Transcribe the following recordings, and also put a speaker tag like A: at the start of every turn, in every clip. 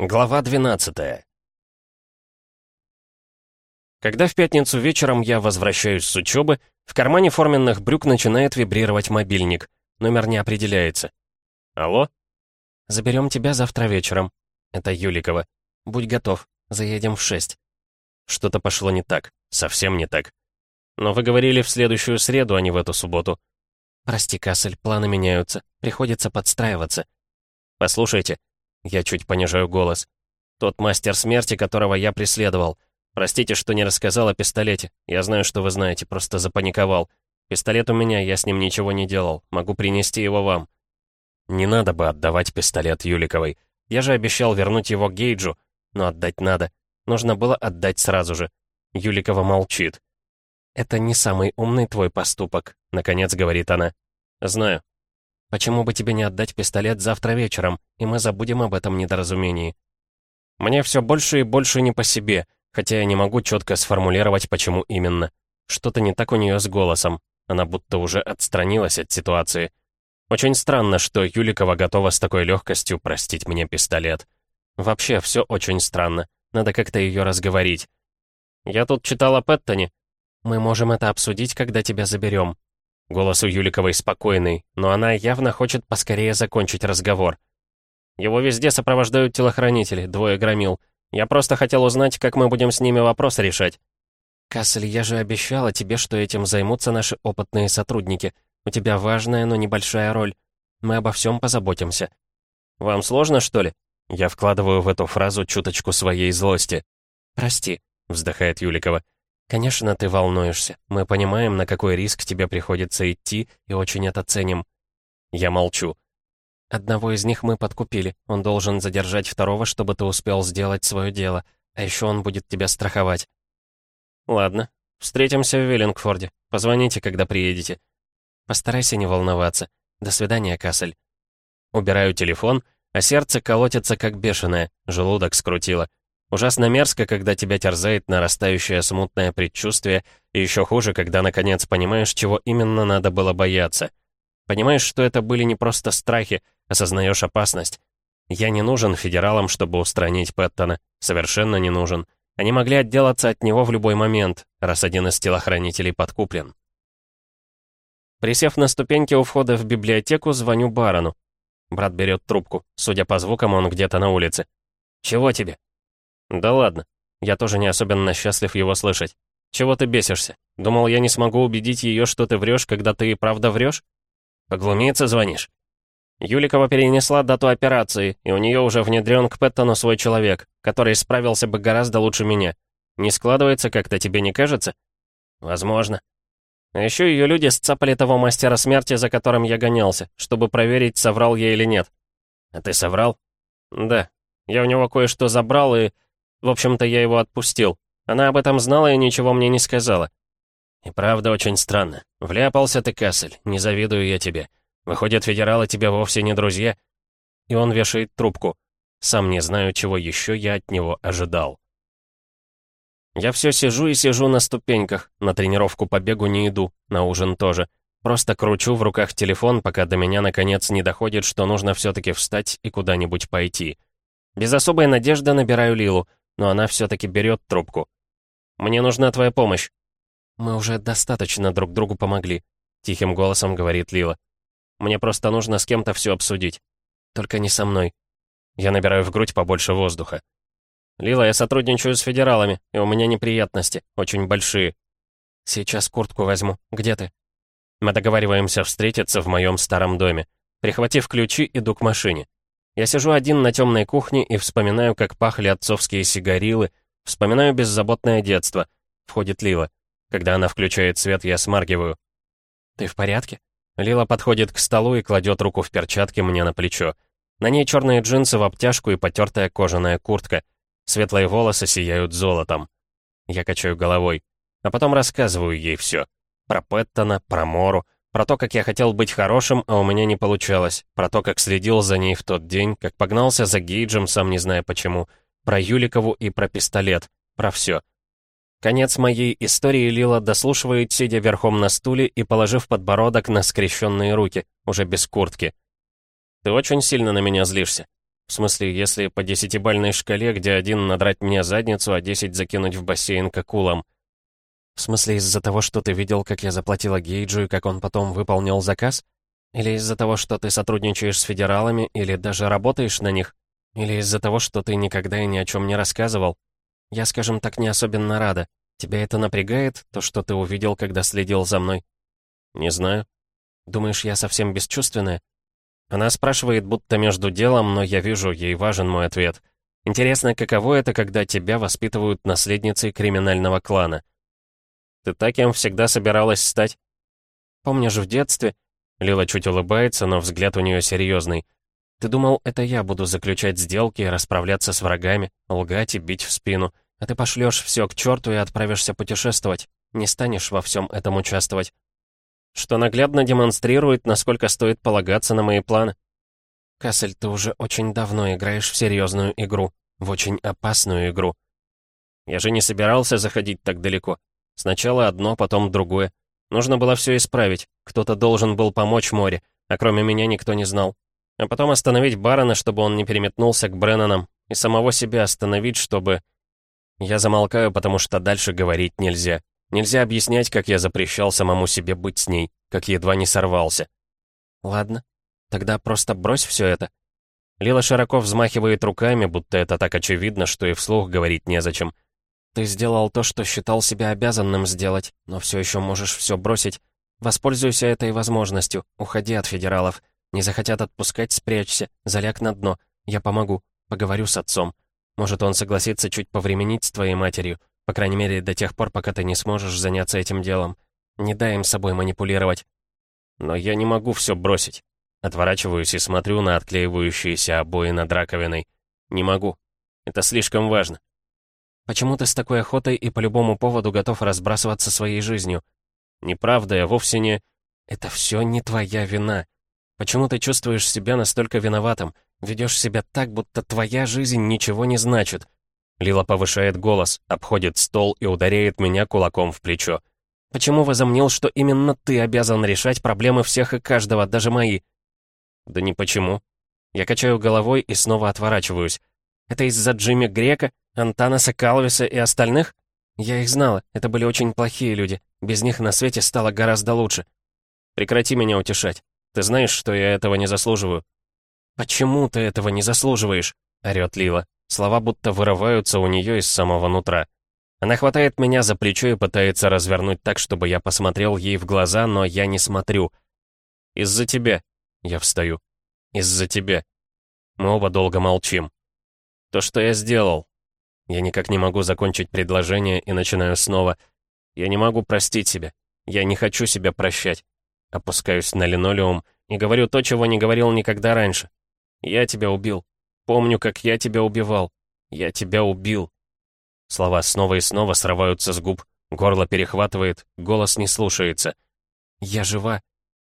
A: Глава 12 Когда в пятницу вечером я возвращаюсь с учебы, в кармане форменных брюк начинает вибрировать мобильник. Номер не определяется. Алло? Заберем тебя завтра вечером. Это Юликова. Будь готов. Заедем в шесть. Что-то пошло не так. Совсем не так. Но вы говорили в следующую среду, а не в эту субботу. Прости, Кассель, планы меняются. Приходится подстраиваться. Послушайте, я чуть понижаю голос. «Тот мастер смерти, которого я преследовал. Простите, что не рассказал о пистолете. Я знаю, что вы знаете, просто запаниковал. Пистолет у меня, я с ним ничего не делал. Могу принести его вам». Не надо бы отдавать пистолет Юликовой. Я же обещал вернуть его Гейджу, но отдать надо. Нужно было отдать сразу же. Юликова молчит. «Это не самый умный твой поступок», — наконец говорит она. «Знаю. Почему бы тебе не отдать пистолет завтра вечером, и мы забудем об этом недоразумении? Мне все больше и больше не по себе, хотя я не могу четко сформулировать, почему именно. Что-то не так у нее с голосом. Она будто уже отстранилась от ситуации. Очень странно, что Юликова готова с такой легкостью простить мне пистолет. Вообще, все очень странно. Надо как-то ее разговорить. Я тут читала Пэттоне. Мы можем это обсудить, когда тебя заберем. Голос у Юликовой спокойный, но она явно хочет поскорее закончить разговор. Его везде сопровождают телохранители, двое громил. Я просто хотел узнать, как мы будем с ними вопрос решать. «Кассель, я же обещала тебе, что этим займутся наши опытные сотрудники. У тебя важная, но небольшая роль. Мы обо всем позаботимся». «Вам сложно, что ли?» Я вкладываю в эту фразу чуточку своей злости. «Прости», — вздыхает Юликова. «Конечно, ты волнуешься. Мы понимаем, на какой риск тебе приходится идти, и очень это ценим». Я молчу. «Одного из них мы подкупили. Он должен задержать второго, чтобы ты успел сделать свое дело. А еще он будет тебя страховать». «Ладно. Встретимся в Веллингфорде. Позвоните, когда приедете». «Постарайся не волноваться. До свидания, Кассель». Убираю телефон, а сердце колотится как бешеное, желудок скрутило. Ужасно мерзко, когда тебя терзает нарастающее смутное предчувствие, и еще хуже, когда наконец понимаешь, чего именно надо было бояться. Понимаешь, что это были не просто страхи, осознаешь опасность. Я не нужен федералам, чтобы устранить Пэттона. Совершенно не нужен. Они могли отделаться от него в любой момент, раз один из телохранителей подкуплен. Присев на ступеньки у входа в библиотеку, звоню барону. Брат берет трубку. Судя по звукам, он где-то на улице. «Чего тебе?» «Да ладно. Я тоже не особенно счастлив его слышать. Чего ты бесишься? Думал, я не смогу убедить ее, что ты врешь, когда ты и правда врешь? Поглумиться звонишь?» Юликова перенесла дату операции, и у нее уже внедрен к Пэттону свой человек, который справился бы гораздо лучше меня. Не складывается как-то, тебе не кажется? Возможно. А еще ее люди сцапали того мастера смерти, за которым я гонялся, чтобы проверить, соврал я или нет. А ты соврал? Да. Я у него кое-что забрал и... В общем-то, я его отпустил. Она об этом знала и ничего мне не сказала. И правда очень странно. Вляпался ты, Кассель, не завидую я тебе. Выходит, федералы тебе вовсе не друзья. И он вешает трубку. Сам не знаю, чего еще я от него ожидал. Я все сижу и сижу на ступеньках, на тренировку по бегу не иду, на ужин тоже. Просто кручу в руках телефон, пока до меня наконец не доходит, что нужно все-таки встать и куда-нибудь пойти. Без особой надежды набираю Лилу, но она все-таки берет трубку. «Мне нужна твоя помощь». «Мы уже достаточно друг другу помогли», — тихим голосом говорит Лила. «Мне просто нужно с кем-то все обсудить. Только не со мной». Я набираю в грудь побольше воздуха. «Лила, я сотрудничаю с федералами, и у меня неприятности, очень большие». «Сейчас куртку возьму. Где ты?» Мы договариваемся встретиться в моем старом доме. Прихватив ключи, иду к машине. Я сижу один на темной кухне и вспоминаю, как пахли отцовские сигарилы, вспоминаю беззаботное детство. Входит Лила. Когда она включает свет, я смаргиваю. «Ты в порядке?» Лила подходит к столу и кладет руку в перчатке мне на плечо. На ней черные джинсы в обтяжку и потертая кожаная куртка. Светлые волосы сияют золотом. Я качаю головой. А потом рассказываю ей все. Про Пэттона, про Мору, про то, как я хотел быть хорошим, а у меня не получалось. Про то, как следил за ней в тот день, как погнался за Гейджем, сам не зная почему. Про Юликову и про пистолет. Про все. Конец моей истории Лила дослушивает, сидя верхом на стуле и положив подбородок на скрещенные руки, уже без куртки. «Ты очень сильно на меня злишься». В смысле, если по десятибальной шкале, где один надрать мне задницу, а десять закинуть в бассейн к акулам. В смысле, из-за того, что ты видел, как я заплатила Гейджу и как он потом выполнил заказ? Или из-за того, что ты сотрудничаешь с федералами, или даже работаешь на них? Или из-за того, что ты никогда и ни о чем не рассказывал? Я, скажем так, не особенно рада. Тебя это напрягает, то, что ты увидел, когда следил за мной? Не знаю. Думаешь, я совсем бесчувственная? Она спрашивает, будто между делом, но я вижу, ей важен мой ответ. Интересно, каково это, когда тебя воспитывают наследницей криминального клана? Ты так им всегда собиралась стать? Помнишь, в детстве Лила чуть улыбается, но взгляд у нее серьезный. «Ты думал, это я буду заключать сделки расправляться с врагами, лгать и бить в спину, а ты пошлешь все к черту и отправишься путешествовать. Не станешь во всем этом участвовать. Что наглядно демонстрирует, насколько стоит полагаться на мои планы. Кассель, ты уже очень давно играешь в серьезную игру, в очень опасную игру. Я же не собирался заходить так далеко. Сначала одно, потом другое. Нужно было все исправить. Кто-то должен был помочь море, а кроме меня никто не знал. А потом остановить барона, чтобы он не переметнулся к Бреннанам, и самого себя остановить, чтобы... Я замолкаю, потому что дальше говорить нельзя. Нельзя объяснять, как я запрещал самому себе быть с ней, как едва не сорвался. Ладно, тогда просто брось все это. Лила широко взмахивает руками, будто это так очевидно, что и вслух говорить незачем. Ты сделал то, что считал себя обязанным сделать, но все еще можешь все бросить. Воспользуйся этой возможностью, уходи от федералов. Не захотят отпускать, спрячься, заляг на дно. Я помогу, поговорю с отцом. Может, он согласится чуть повременить с твоей матерью, по крайней мере, до тех пор, пока ты не сможешь заняться этим делом. Не дай им собой манипулировать. Но я не могу все бросить. Отворачиваюсь и смотрю на отклеивающиеся обои над раковиной. Не могу. Это слишком важно. Почему ты с такой охотой и по любому поводу готов разбрасываться своей жизнью? Неправда, я вовсе не... Это все не твоя вина. Почему ты чувствуешь себя настолько виноватым? Ведешь себя так, будто твоя жизнь ничего не значит. Лила повышает голос, обходит стол и ударяет меня кулаком в плечо. Почему возомнил, что именно ты обязан решать проблемы всех и каждого, даже мои? Да не почему. Я качаю головой и снова отворачиваюсь. Это из-за Джимми Грека, Антанаса Калвиса и остальных? Я их знала, это были очень плохие люди. Без них на свете стало гораздо лучше. Прекрати меня утешать. Ты знаешь, что я этого не заслуживаю. Почему ты этого не заслуживаешь? орёт Лила. Слова будто вырываются у нее из самого нутра. Она хватает меня за плечо и пытается развернуть так, чтобы я посмотрел ей в глаза, но я не смотрю. «Из-за тебя». Я встаю. «Из-за тебя». Мы оба долго молчим. То, что я сделал. Я никак не могу закончить предложение и начинаю снова. Я не могу простить себя. Я не хочу себя прощать. Опускаюсь на линолеум и говорю то, чего не говорил никогда раньше. Я тебя убил. Помню, как я тебя убивал. Я тебя убил. Слова снова и снова срываются с губ. Горло перехватывает, голос не слушается. «Я жива».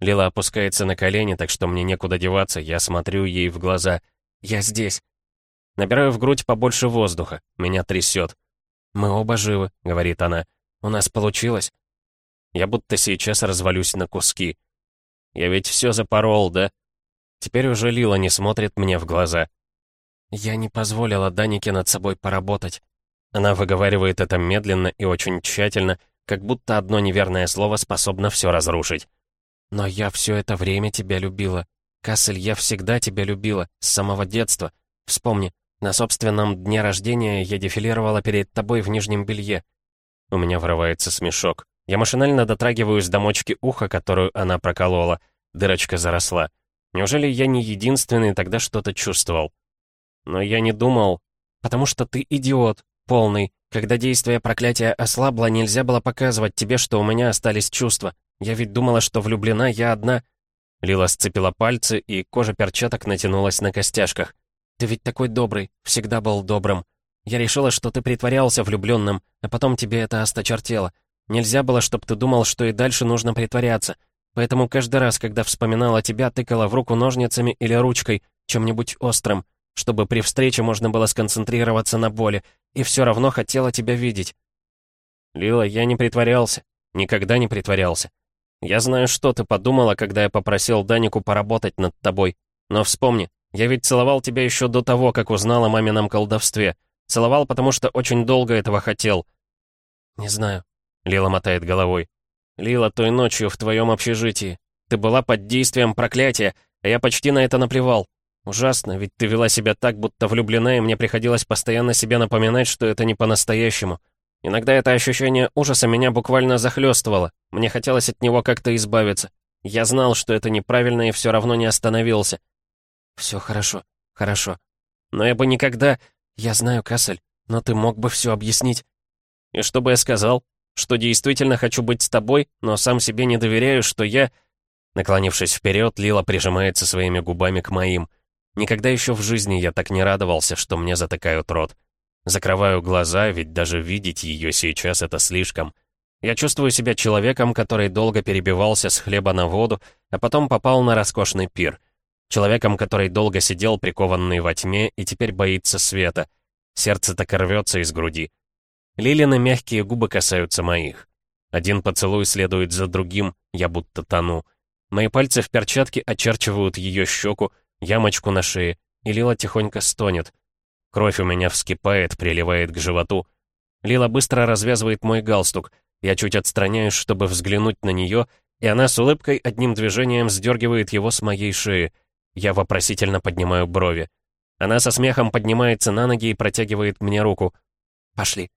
A: Лила опускается на колени, так что мне некуда деваться, я смотрю ей в глаза. «Я здесь. Набираю в грудь побольше воздуха. Меня трясет. «Мы оба живы», — говорит она. «У нас получилось». Я будто сейчас развалюсь на куски. Я ведь все запорол, да? Теперь уже Лила не смотрит мне в глаза. Я не позволила Данике над собой поработать. Она выговаривает это медленно и очень тщательно, как будто одно неверное слово способно все разрушить. Но я все это время тебя любила. Кассель, я всегда тебя любила, с самого детства. Вспомни, на собственном дне рождения я дефилировала перед тобой в нижнем белье. У меня врывается смешок. Я машинально дотрагиваюсь до мочки уха, которую она проколола. Дырочка заросла. Неужели я не единственный тогда что-то чувствовал? Но я не думал... Потому что ты идиот, полный. Когда действие проклятия ослабло, нельзя было показывать тебе, что у меня остались чувства. Я ведь думала, что влюблена я одна. Лила сцепила пальцы, и кожа перчаток натянулась на костяшках. Ты ведь такой добрый, всегда был добрым. Я решила, что ты притворялся влюбленным, а потом тебе это осточертело. Нельзя было, чтобы ты думал, что и дальше нужно притворяться. Поэтому каждый раз, когда вспоминала тебя, тыкала в руку ножницами или ручкой, чем-нибудь острым, чтобы при встрече можно было сконцентрироваться на боли, и все равно хотела тебя видеть. Лила, я не притворялся. Никогда не притворялся. Я знаю, что ты подумала, когда я попросил Данику поработать над тобой. Но вспомни, Я ведь целовал тебя еще до того, как узнал о мамином колдовстве. Целовал, потому что очень долго этого хотел». «Не знаю», — Лила мотает головой. «Лила, той ночью в твоем общежитии. Ты была под действием проклятия, а я почти на это наплевал. Ужасно, ведь ты вела себя так, будто влюблена, и мне приходилось постоянно себе напоминать, что это не по-настоящему. Иногда это ощущение ужаса меня буквально захлестывало. Мне хотелось от него как-то избавиться. Я знал, что это неправильно, и все равно не остановился. Все хорошо, хорошо. Но я бы никогда... Я знаю, Кассель, но ты мог бы все объяснить. И что бы я сказал? Что действительно хочу быть с тобой, но сам себе не доверяю, что я... Наклонившись вперед, Лила прижимается своими губами к моим. Никогда еще в жизни я так не радовался, что мне затыкают рот. Закрываю глаза, ведь даже видеть ее сейчас — это слишком. Я чувствую себя человеком, который долго перебивался с хлеба на воду, а потом попал на роскошный пир. Человеком, который долго сидел прикованный во тьме и теперь боится света. Сердце так рвется из груди. Лилины мягкие губы касаются моих. Один поцелуй следует за другим, я будто тону. Мои пальцы в перчатке очерчивают ее щеку, ямочку на шее, и Лила тихонько стонет. Кровь у меня вскипает, приливает к животу. Лила быстро развязывает мой галстук. Я чуть отстраняюсь, чтобы взглянуть на нее, и она с улыбкой одним движением сдергивает его с моей шеи. Я вопросительно поднимаю брови. Она со смехом поднимается на ноги и протягивает мне руку. «Пошли».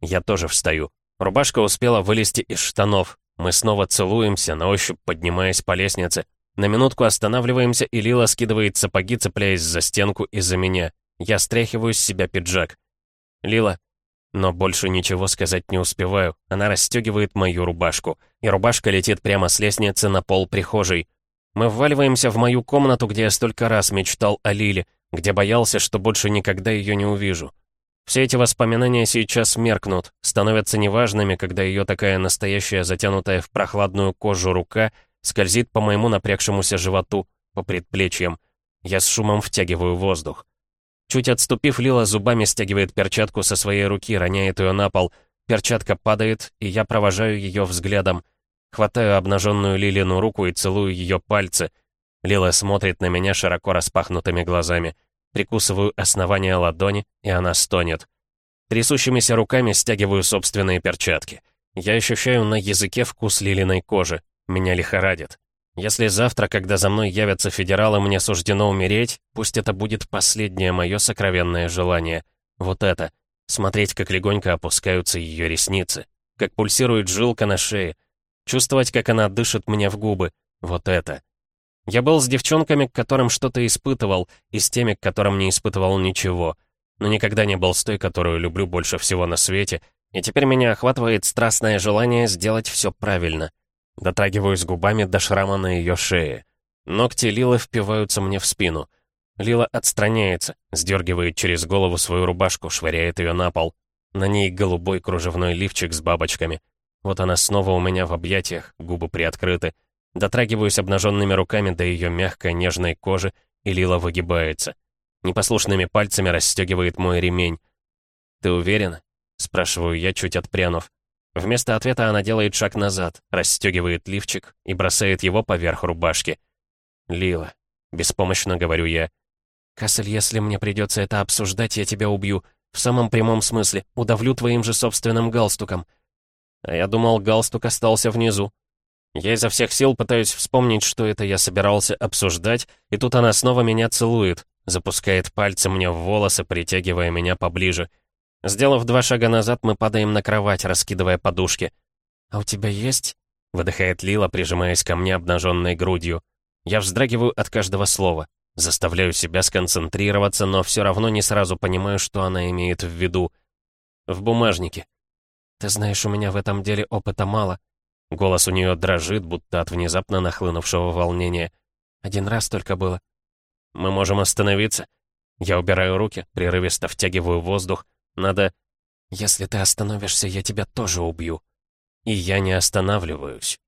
A: Я тоже встаю. Рубашка успела вылезти из штанов. Мы снова целуемся, на ощупь поднимаясь по лестнице. На минутку останавливаемся, и Лила скидывает сапоги, цепляясь за стенку из-за меня. Я стряхиваю с себя пиджак. «Лила...» Но больше ничего сказать не успеваю. Она расстегивает мою рубашку. И рубашка летит прямо с лестницы на пол прихожей. Мы вваливаемся в мою комнату, где я столько раз мечтал о Лиле, где боялся, что больше никогда ее не увижу. Все эти воспоминания сейчас меркнут, становятся неважными, когда ее такая настоящая, затянутая в прохладную кожу рука скользит по моему напрягшемуся животу, по предплечьям. Я с шумом втягиваю воздух. Чуть отступив, Лила зубами стягивает перчатку со своей руки, роняет ее на пол. Перчатка падает, и я провожаю ее взглядом. Хватаю обнаженную Лилину руку и целую ее пальцы. Лила смотрит на меня широко распахнутыми глазами. Прикусываю основание ладони, и она стонет. Трясущимися руками стягиваю собственные перчатки. Я ощущаю на языке вкус лилиной кожи. Меня лихорадит. Если завтра, когда за мной явятся федералы, мне суждено умереть, пусть это будет последнее мое сокровенное желание. Вот это. Смотреть, как легонько опускаются ее ресницы. Как пульсирует жилка на шее. Чувствовать, как она дышит мне в губы. Вот это. Я был с девчонками, к которым что-то испытывал, и с теми, к которым не испытывал ничего. Но никогда не был с той, которую люблю больше всего на свете, и теперь меня охватывает страстное желание сделать все правильно. Дотрагиваюсь губами до шрама на ее шее. Ногти Лилы впиваются мне в спину. Лила отстраняется, сдергивает через голову свою рубашку, швыряет ее на пол. На ней голубой кружевной лифчик с бабочками. Вот она снова у меня в объятиях, губы приоткрыты. Дотрагиваюсь обнаженными руками до ее мягкой нежной кожи, и Лила выгибается. Непослушными пальцами расстегивает мой ремень. «Ты уверена?» — спрашиваю я, чуть отпрянув. Вместо ответа она делает шаг назад, расстегивает лифчик и бросает его поверх рубашки. «Лила», — беспомощно говорю я. «Кассель, если мне придется это обсуждать, я тебя убью. В самом прямом смысле. Удавлю твоим же собственным галстуком». А я думал, галстук остался внизу. Я изо всех сил пытаюсь вспомнить, что это я собирался обсуждать, и тут она снова меня целует, запускает пальцы мне в волосы, притягивая меня поближе. Сделав два шага назад, мы падаем на кровать, раскидывая подушки. «А у тебя есть?» — выдыхает Лила, прижимаясь ко мне обнаженной грудью. Я вздрагиваю от каждого слова. Заставляю себя сконцентрироваться, но все равно не сразу понимаю, что она имеет в виду. В бумажнике. «Ты знаешь, у меня в этом деле опыта мало». Голос у нее дрожит, будто от внезапно нахлынувшего волнения. Один раз только было. «Мы можем остановиться?» Я убираю руки, прерывисто втягиваю воздух, надо... Если ты остановишься, я тебя тоже убью. И я не останавливаюсь.